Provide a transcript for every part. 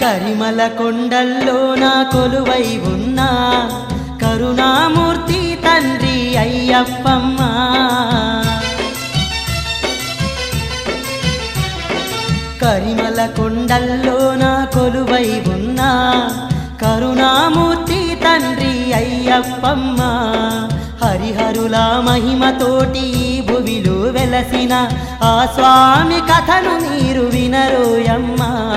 కరిమల కొండల్లో నా కొలువై ఉన్నా. కరుణామూర్తి తండ్రి అయ్యప్పమ్మ. కరిమల కొండల్లో నా కొలువై ఉన్నా. కరుణామూర్తి తండ్రి అయ్యప్పమ్మ. హరిహరుల మహిమతోటి ఈ భువిలో వెలసిన ఆ స్వామి కథను మీరు వినరోయమ్మా.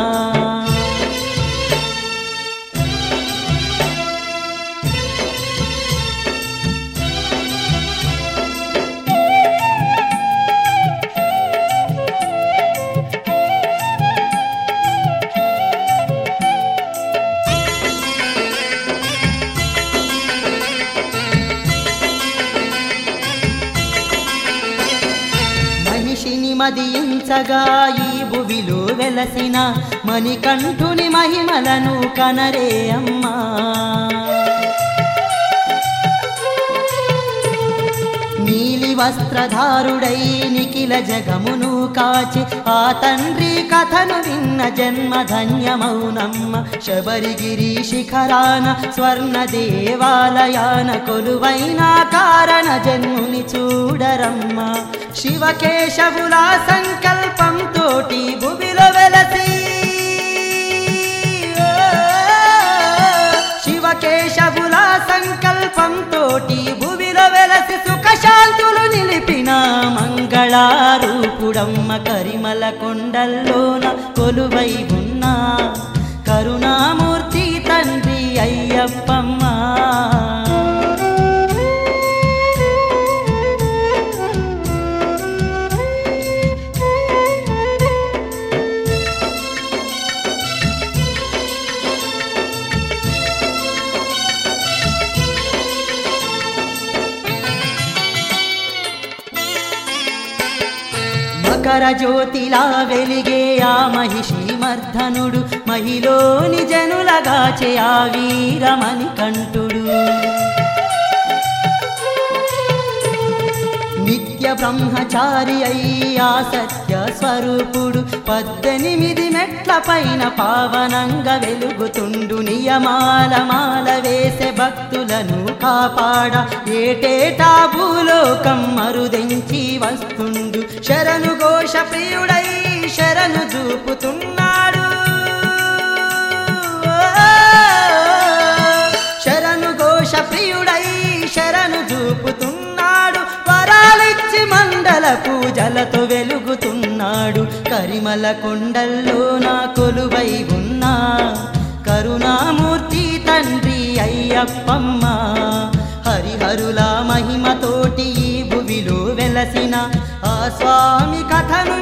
మహిషిని మదించగా ఈ భువిలో వెలసిన మణికంఠుని మహిమలను కనరే అమ్మా. నీలి వస్త్రధారుడై నిఖిల జగమును కాచి ఆ తండ్రి కథను విన్న జన్మ ధన్యమౌనమ్మ శబరిగిరి శిఖరాన స్వర్ణ దేవాలయాన కొలువైన కారణ జన్ముని చూడరమ్మ. శివకేశవుల సంకల్పం తోటి భువిలో వెలసి. శివకేశవుల సంకల్పం తోటి భువిలో వెలసి సుఖశాంతులు నిలిపిన మంగళారూపుడమ్మ కరిమల కొండల్లోన కొలువై ఉన్నా. కరుణామూర్తి తండ్రి అయ్యప్పమ్మ. మకర జ్యోతిలా వెలిగే ఆ మహిషి మర్ధనుడు. మహిలోని జనులగాచే ఆ వీరమణి నిత్య బ్రహ్మచారి అయ్యా సత్య స్వరూపుడు. పద్దెనిమిది మెట్ల పైన పావనంగా వెలుగుతుండు. నియమాల మాల వేసే భక్తులను కాపాడ. ఏటేటా భూలోకం మరుదెంచి వస్తుండు. శరణు ఘోష ప్రియుడై శరణు చూపుతున్నాడు. శరణు ఘోష ప్రియుడై శరణు చూపుతున్నాడు మండల పూజలతో వెలుగుతున్నాడు. కరిమల కొండల్లో నా కొలువై ఉన్నా. కరుణామూర్తి తండ్రి అయ్యప్పమ్మ హరిహరుల మహిమతోటి భువిలో వెలసిన ఆ స్వామి కథను